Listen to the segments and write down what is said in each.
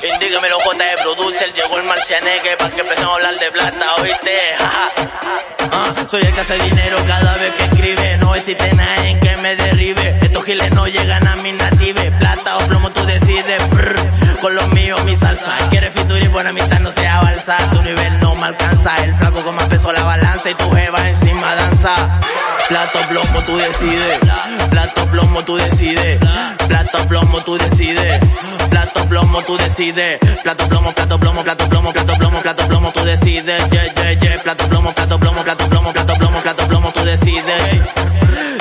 Indígame los J de producer, llegó el marcianeque para que empecemos a hablar de plata, ¿oíste? Ah, soy el que hace dinero cada vez que escribe, no existe nadie que me derribe. Estos giles no llegan a mi native, plata o plomo tú decides. con los míos mi salsa, quieres y buena amistad no sea balsa, tu nivel no me alcanza, el flaco con más peso la balanza y tu jeva encima danza. Plato plomo tú decides, plato plomo tú decides, plato plomo tú decides plomo, tú decides. Plato plomo, plato plomo, plato plomo, plato plomo, plato plomo, tú decides. Yeah, yeah, yeah. Plato plomo, plato plomo, plato plomo, plato plomo, plato plomo, tú decides.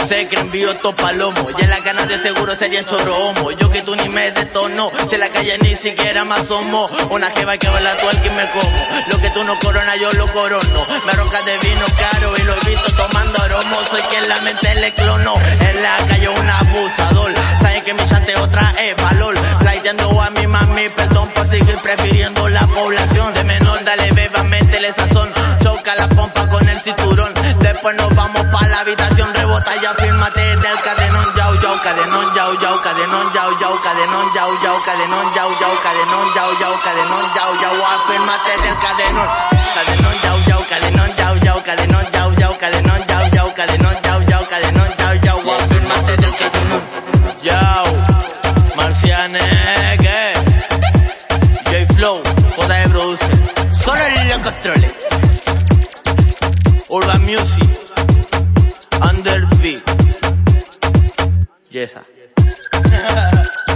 Sé que envío to palomo, ya la gana de seguro sería choro homo. Yo que tú ni me detono, si en la calle ni siquiera más somos. Una jeva que baila tú que me como. Lo que tú no corona, yo lo corono. Me ronca de vino caro y lo he visto tomando aromo. Soy quien la mente le clono. En la calle un abusador. Saben que mi chante otra es valor. Flighteando a mi mami, perdón por seguir prefiriendo la población. De menor, dale beba, métele sazón. Choca la pompa con el cinturón. Después nos vamos pa' la habitación, rebota ya fírmate del cadenón, yau, yau, cadenón, yau, yau, cadenón, yau, yau, cadenón, yau, yau, cadenón, yau, yau, cadenón, yau, yau, cadenón, yau, yau, afírmate del cadenón. Cadenón, yau, yau, cadenón, yau, yau, cadenón, yau, yau, cadenón, yau, yau, cadenón, yau, yau, cadenón, yau, yau, afírmate del cadenón. Yau, Marcianeque, solo él lo controla. Urban Music, Under Beat. Yesa.